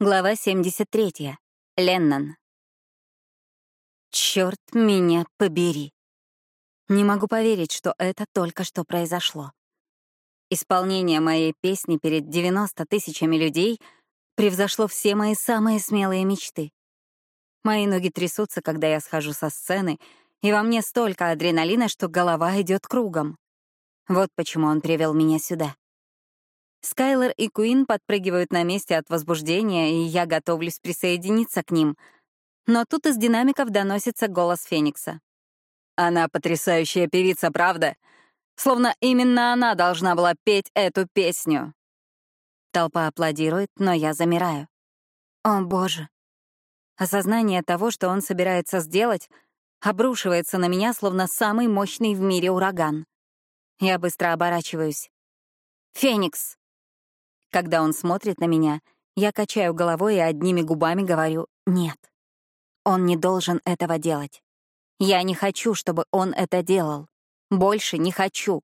Глава 73. Леннон. Черт меня побери. Не могу поверить, что это только что произошло. Исполнение моей песни перед 90 тысячами людей превзошло все мои самые смелые мечты. Мои ноги трясутся, когда я схожу со сцены, и во мне столько адреналина, что голова идет кругом. Вот почему он привел меня сюда. Скайлер и Куин подпрыгивают на месте от возбуждения, и я готовлюсь присоединиться к ним. Но тут из динамиков доносится голос Феникса. «Она потрясающая певица, правда? Словно именно она должна была петь эту песню». Толпа аплодирует, но я замираю. О, боже. Осознание того, что он собирается сделать, обрушивается на меня, словно самый мощный в мире ураган. Я быстро оборачиваюсь. «Феникс!» Когда он смотрит на меня, я качаю головой и одними губами говорю «нет». Он не должен этого делать. Я не хочу, чтобы он это делал. Больше не хочу.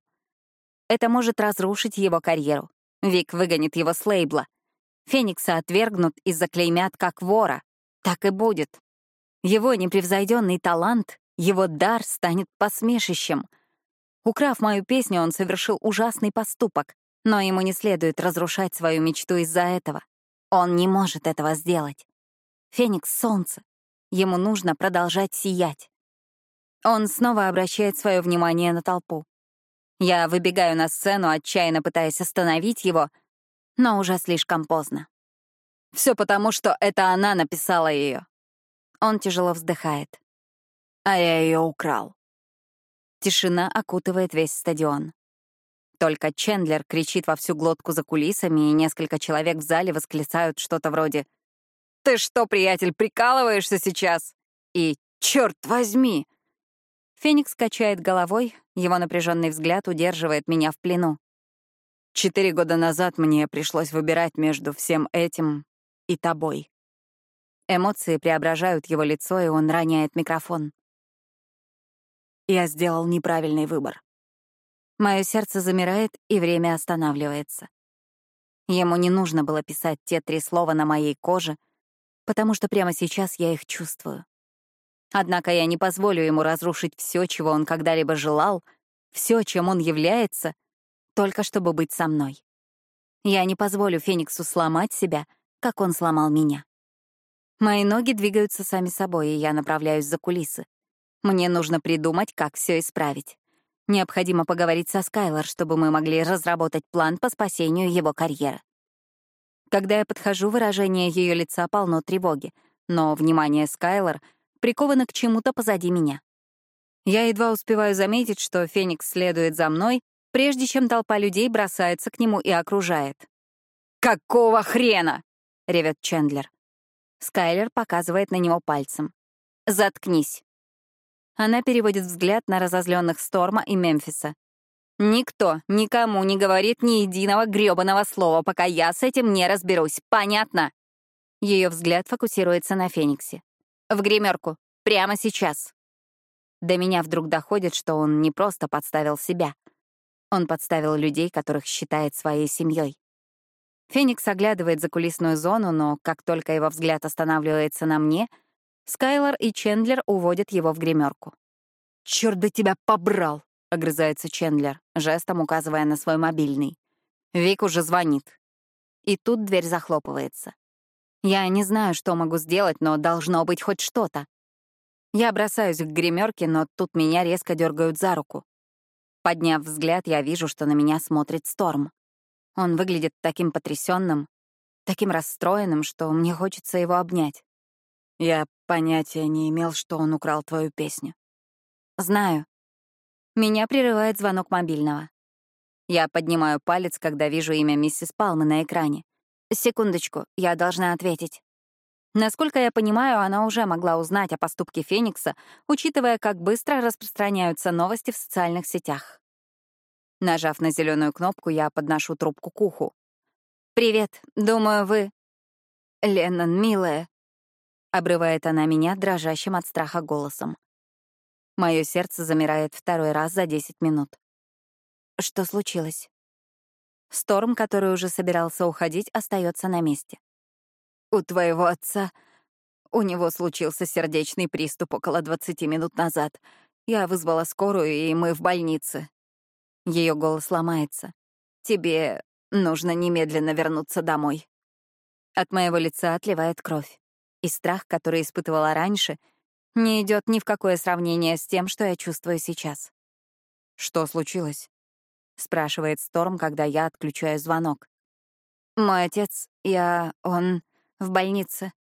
Это может разрушить его карьеру. Вик выгонит его с лейбла. Феникса отвергнут и заклеймят как вора. Так и будет. Его непревзойденный талант, его дар станет посмешищем. Украв мою песню, он совершил ужасный поступок, но ему не следует разрушать свою мечту из-за этого. Он не может этого сделать. Феникс — солнце. Ему нужно продолжать сиять. Он снова обращает свое внимание на толпу. Я выбегаю на сцену, отчаянно пытаясь остановить его, но уже слишком поздно. Все потому, что это она написала ее. Он тяжело вздыхает. А я ее украл. Тишина окутывает весь стадион. Только Чендлер кричит во всю глотку за кулисами, и несколько человек в зале восклицают что-то вроде «Ты что, приятель, прикалываешься сейчас?» и «Черт возьми!» Феникс качает головой, его напряженный взгляд удерживает меня в плену. Четыре года назад мне пришлось выбирать между всем этим и тобой. Эмоции преображают его лицо, и он роняет микрофон. Я сделал неправильный выбор. Мое сердце замирает, и время останавливается. Ему не нужно было писать те три слова на моей коже, потому что прямо сейчас я их чувствую. Однако я не позволю ему разрушить все, чего он когда-либо желал, все, чем он является, только чтобы быть со мной. Я не позволю Фениксу сломать себя, как он сломал меня. Мои ноги двигаются сами собой, и я направляюсь за кулисы. Мне нужно придумать, как все исправить. Необходимо поговорить со Скайлор, чтобы мы могли разработать план по спасению его карьеры. Когда я подхожу, выражение ее лица полно тревоги, но внимание Скайлор приковано к чему-то позади меня. Я едва успеваю заметить, что Феникс следует за мной, прежде чем толпа людей бросается к нему и окружает. «Какого хрена?» — ревет Чендлер. Скайлер показывает на него пальцем. «Заткнись». Она переводит взгляд на разозленных Сторма и Мемфиса. «Никто никому не говорит ни единого грёбаного слова, пока я с этим не разберусь. Понятно?» Ее взгляд фокусируется на Фениксе. «В гримерку. Прямо сейчас». До меня вдруг доходит, что он не просто подставил себя. Он подставил людей, которых считает своей семьей. Феникс оглядывает закулисную зону, но как только его взгляд останавливается на мне — Скайлор и Чендлер уводят его в гримерку. «Чёрт бы тебя побрал!» — огрызается Чендлер, жестом указывая на свой мобильный. Вик уже звонит. И тут дверь захлопывается. Я не знаю, что могу сделать, но должно быть хоть что-то. Я бросаюсь к гримерке, но тут меня резко дергают за руку. Подняв взгляд, я вижу, что на меня смотрит Сторм. Он выглядит таким потрясенным, таким расстроенным, что мне хочется его обнять. Я понятия не имел, что он украл твою песню. Знаю. Меня прерывает звонок мобильного. Я поднимаю палец, когда вижу имя миссис Палмы на экране. Секундочку, я должна ответить. Насколько я понимаю, она уже могла узнать о поступке Феникса, учитывая, как быстро распространяются новости в социальных сетях. Нажав на зеленую кнопку, я подношу трубку к уху. «Привет, думаю, вы...» «Леннон, милая, Обрывает она меня дрожащим от страха голосом. Мое сердце замирает второй раз за 10 минут. Что случилось? Сторм, который уже собирался уходить, остается на месте. у твоего отца... У него случился сердечный приступ около 20 минут назад. Я вызвала скорую, и мы в больнице. Ее голос ломается. Тебе нужно немедленно вернуться домой. От моего лица отливает кровь. И страх, который испытывала раньше, не идет ни в какое сравнение с тем, что я чувствую сейчас. Что случилось? спрашивает Сторм, когда я отключаю звонок. Мой отец, я... он в больнице.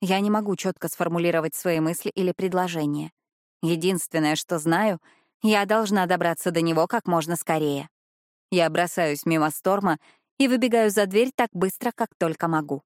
Я не могу четко сформулировать свои мысли или предложения. Единственное, что знаю, я должна добраться до него как можно скорее. Я бросаюсь мимо Сторма и выбегаю за дверь так быстро, как только могу.